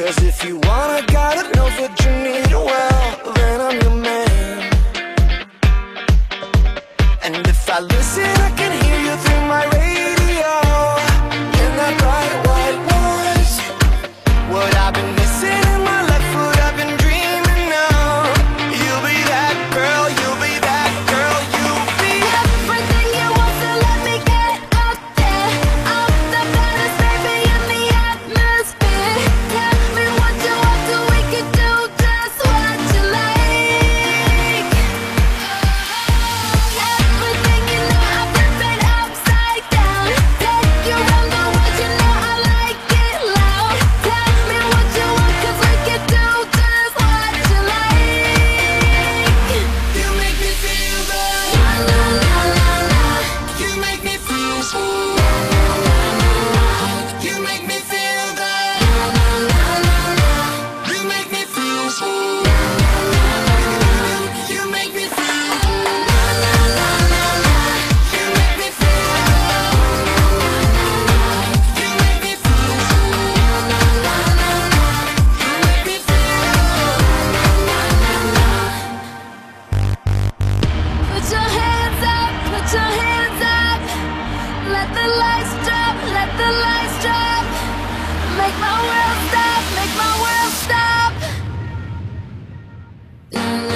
Cause if you wanna, gotta know what you need Well, then I'm your man. And if I listen, I can la, la.